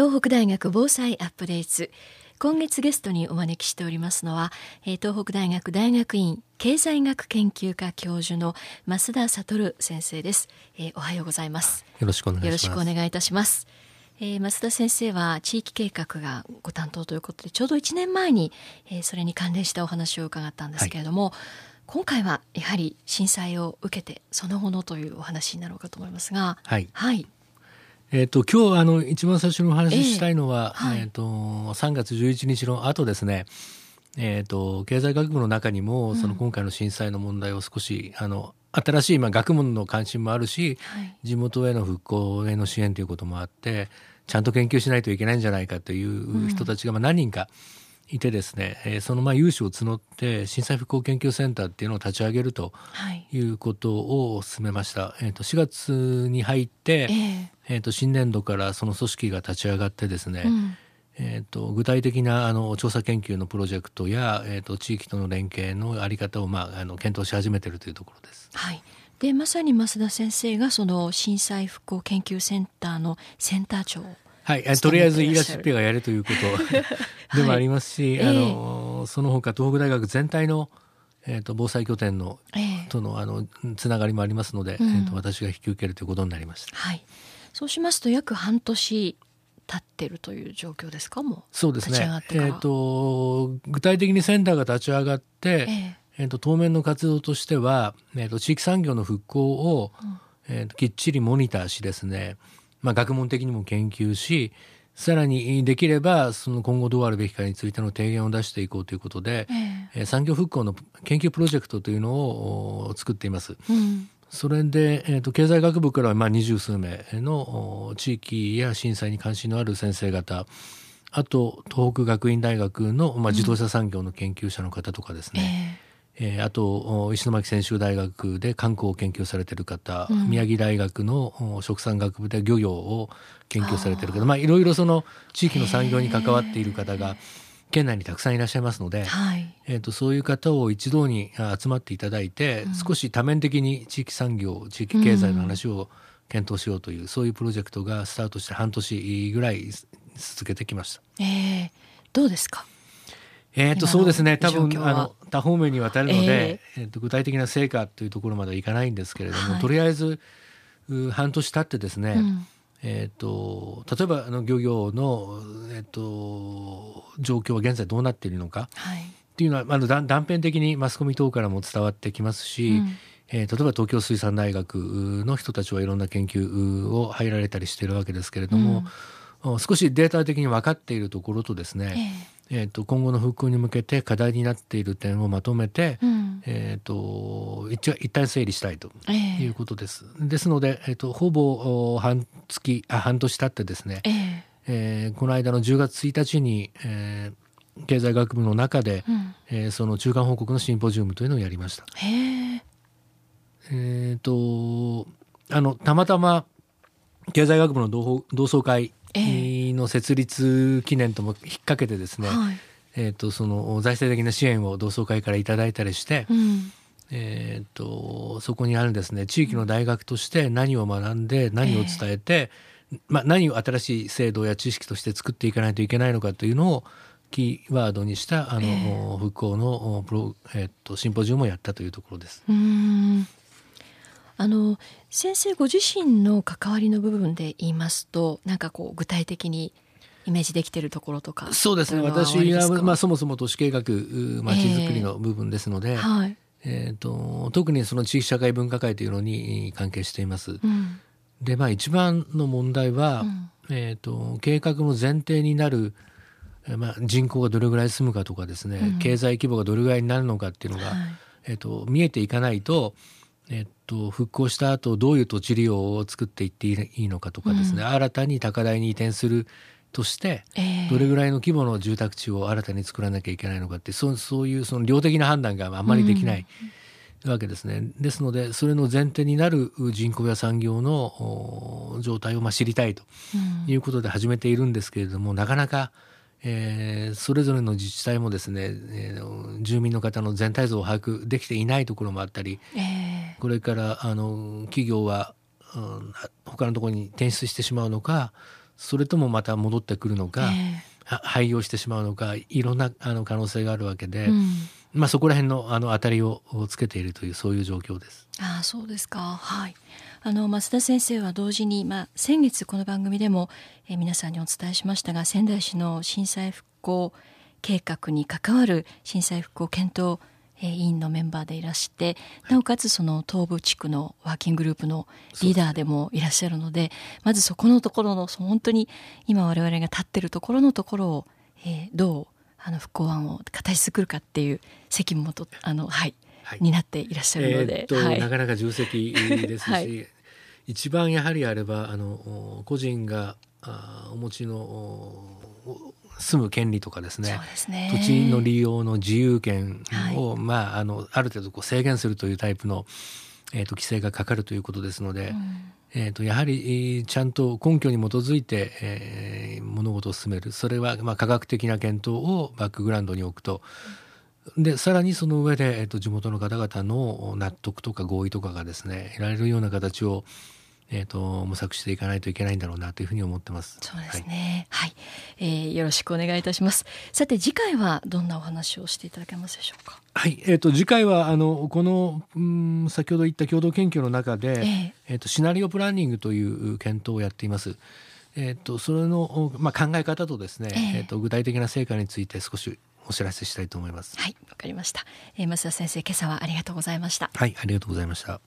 東北大学防災アップデート今月ゲストにお招きしておりますのは、えー、東北大学大学院経済学研究科教授の増田悟先生です、えー、おはようございます。よろしくお願いします。よろしくお願いいたします。えー、増田先生は地域計画がご担当ということでちょうど1年前に、えー、それに関連したお話を伺ったんですけれども、はい、今回はやはり震災を受けてその後のというお話になろうかと思いますがはい、はい、えっ、ー、と今日あの一番最初にお話ししたいのは、えーはい、えーと3月11日の後ですね。えーと、経済学部の中にも、その今回の震災の問題を少しあの新しい、まあ、学問の関心もあるし、はい、地元への復興への支援ということもあってちゃんと研究しないといけないんじゃないかという人たちがまあ何人かいてですね、えー、そのまあ有志を募って震災復興研究センターっていうのを立ち上げるということを進めました。はい、えー、と4月に入って、えー、えー、と新年度からその組織が立ち上がってですね、うん、えー、と具体的なあの調査研究のプロジェクトや、えー、と地域との連携の在り方を、まあ、あの検討し始めているというところです。はいでまさに増田先生がその震災復興研究センターのセンター長はい、とりあえず言い出しっぺがやるということ。でもありますし、はい、あの、その他東北大学全体のえーと、防災拠点の、えー、とのあのつながりもありますので、うん、えーと、私が引き受けるということになりました。はい、そうしますと約半年経ってるという状況ですか？もそうですね。えーと、具体的にセンターが立ち上がって、えー、えーと当面の活動としては、えー、と地域産業の復興を、うん、えー、ときっちりモニターしですねまあ、学問的にも研究しさらにできればその今後どうあるべきかについての提言を出していこうということで、えー、産業復興の研究プロジェクトというのを作っています。うん、それで、えーと、経済学部からはまあ二十数名の地域や震災に関心のある先生方あと東北学院大学の、まあ、自動車産業の研究者の方とかですね、えーえー、あと石巻専修大学で観光を研究されている方、うん、宮城大学の食産学部で漁業を研究されている方。まあいろいろその地域の産業に関わっている方が県内にたくさんいらっしゃいますので、はい、えーと、そういう方を一堂に集まっていただいて、うん、少し多面的に地域産業地域経済の話を検討しようという、うん、そういうプロジェクトがスタートして半年ぐらい続けてきました。えー、どうですか？えっ、ー、とそうですね。多分あの多方面にわたるので、えー、えーと具体的な成果というところまではいかないんですけれども、はい、とりあえず半年経ってですね、うん、えーと、例えばあの漁業の、えーと、状況は現在どうなっているのか、はい、っていうのはあの断片的にマスコミ等からも伝わってきますし、うん、えー、例えば東京水産大学の人たちはいろんな研究を入られたりしているわけですけれども、うん、少しデータ的に分かっているところとですね、えーえーと、今後の復興に向けて課題になっている点をまとめて、うん、えーと、一一旦整理したいということです。えー、ですので、えーと、ほぼ半月あ半年経ってですね、えー、えー、この間の10月1日に、えー、経済学部の中で、うん、えー、その中間報告のシンポジウムというのをやりました。え。ー、とあのたまたま経済学部の同同窓会の設立記念とも引っ掛けてですね、はい、えーと、その財政的な支援を同窓会からいただいたりして、うん、えーと、そこにあるですね地域の大学として何を学んで何を伝えて、えー、まあ、何を新しい制度や知識として作っていかないといけないのかというのをキーワードにしたあの、えー、復興のプロ、えーと、シンポジウムをやったというところです。うんあの先生ご自身の関わりの部分で言いますとなんかこう具体的にイメージできているところとかそうですね。私は、まあ、そもそも都市計画まちづくりの部分ですので、えー、はい。えーと、特にその地域社会文化会というのに関係しています。うん、でまあ一番の問題は、うん、えーと、計画の前提になる、まあ、人口がどれぐらい住むかとかですね、うん、経済規模がどれぐらいになるのかっていうのが、はい、えーと見えていかないとえっと、復興した後どういう土地利用を作っていっていいのかとかですね、うん、新たに高台に移転するとして、どれぐらいの規模の住宅地を新たに作らなきゃいけないのかってそうそういうその量的な判断があんまりできない。わけですね。ですので、それの前提になる人口や産業の状態をまあ知りたいということで始めているんですけれども、なかなかえー、それぞれの自治体もですね、えー、住民の方の全体像を把握できていないところもあったり、えー、これからあの企業は、うん、他のところに転出してしまうのかそれともまた戻ってくるのか、えー、廃業してしまうのかいろんなあの可能性があるわけで、うん、まあ、そこら辺のあの当たりをつけているというそういう状況です。あそうですか、はい、あの増田先生は同時に、まあ、先月この番組でも、えー、皆さんにお伝えしましたが仙台市の震災復興計画に関わる震災復興検討委員のメンバーでいらしてなおかつその東部地区のワーキンググループのリーダーでもいらっしゃるのでまずそこのところの本当に今我々が立ってるところのところを、えー、どうあの復興案を形作るかっていう責務もとあのはい、はい、担っていらっしゃるので、えーはい、なかなか重責ですし、はい、一番やはりあればあの個人があお持ちの住む権利とかですね、ね、土地の利用の自由権を、はい、まあ、あのある程度こう制限するというタイプの、えーと、規制がかかるということですので、うん、えーと、やはりちゃんと根拠に基づいて、えー、物事を進める。それは、まあ、科学的な検討をバックグラウンドに置くと。でさらにその上で、えーと、と地元の方々の納得とか合意とかがですね得られるような形をえーと、模索していかないといけないんだろうなというふうに思ってます。そうですね。はい、はい、えー、よろしくお願いいたします。さて次回はどんなお話をしていただけますでしょうか？はい、えっ、ー、と次回はあのこの、うん、先ほど言った共同研究の中で、えー、えーとシナリオプランニングという検討をやっています。えっ、ー、とそれのまあ考え方とですね、えっ、ー、と具体的な成果について少しお知らせしたいと思います。はい、わかりました。えー、増田先生、今朝はありがとうございました。はい、ありがとうございました。